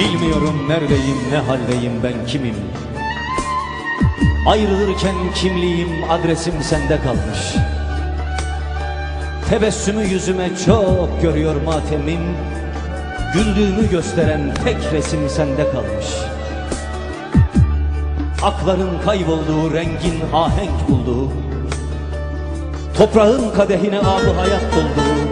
Bilmiyorum neredeyim ne haldeyim ben kimim? Ayrılırken kimliğim adresim sende kalmış. Tebessümü yüzüme çok görüyor matemim. Güldüğümü gösteren tek resim sende kalmış. Akların kaybolduğu rengin ahenk bulduğu Toprağın kadehine abı hayat dolduğu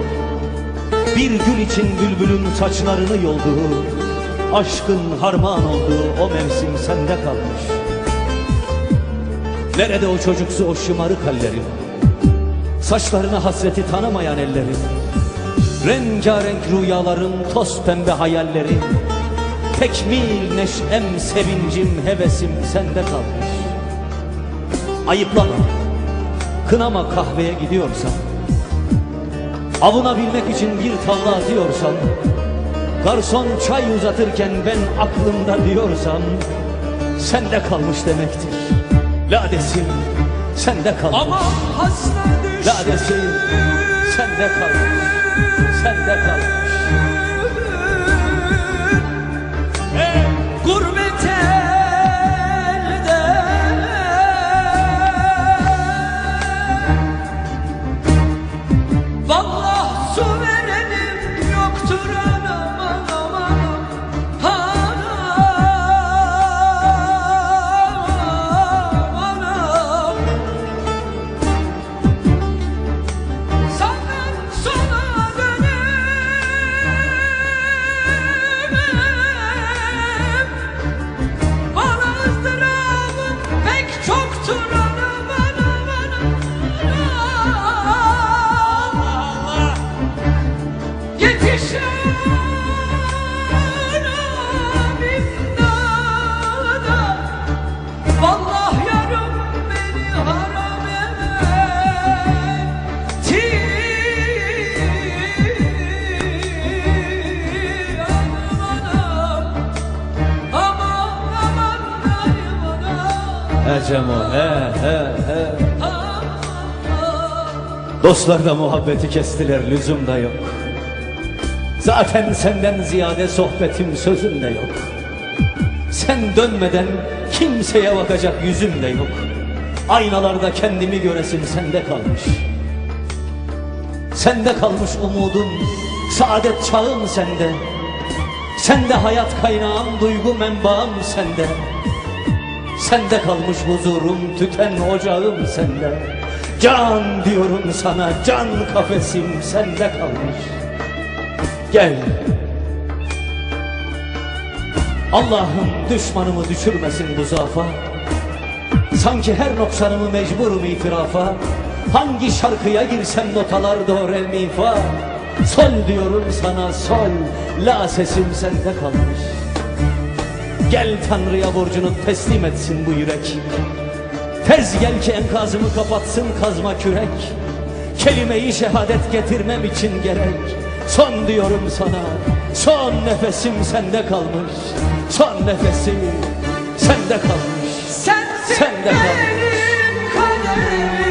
Bir gül için bülbülün saçlarını yolduğu Aşkın harman olduğu o mevsim sende kalmış. Nerede o çocuksu o şımarık hallerin Saçlarına hasreti tanımayan ellerin Rengarenk rüyaların toz pembe hayallerin Tekmil neşem sevincim hevesim sende kalmış. Ayıplama Kınama kahveye gidiyorsan Avunabilmek için bir tavla atıyorsan Garson çay uzatırken ben aklımda diyorsam Sende kalmış demektir. Ladesim sende kalmış. Ama hasta düştüm Ladesim sende kalmış Sende kalmış anam Ecemo he he he. Dostlar da muhabbeti kestiler lüzum da yok. Zaten senden ziyade sohbetim sözüm de yok. Sen dönmeden kimseye bakacak yüzüm de yok. Aynalarda kendimi göresim sende kalmış. Sende kalmış umudum, saadet çağım sende. Sende hayat kaynağım, duygu menbaım sende Sende kalmış huzurum, tüten ocağım sende. Can diyorum sana, can kafesim sende kalmış. Gel. Allah'ım düşmanımı düşürmesin bu zafa. Sanki her noksanımı mecburum itirafa. Hangi şarkıya girsem notalar do re mi fa Sol diyorum sana sol. La sesim sende kalmış Gel Tanrı'ya borcunu teslim etsin bu yürek. Tez gel ki enkazımı kapatsın kazma kürek. Kelimeyi şehadet getirmem için gerek. Son diyorum sana Son nefesim sende kalmış. Son nefesim sende kalmış. Sensin Sen de kal. benim kaderim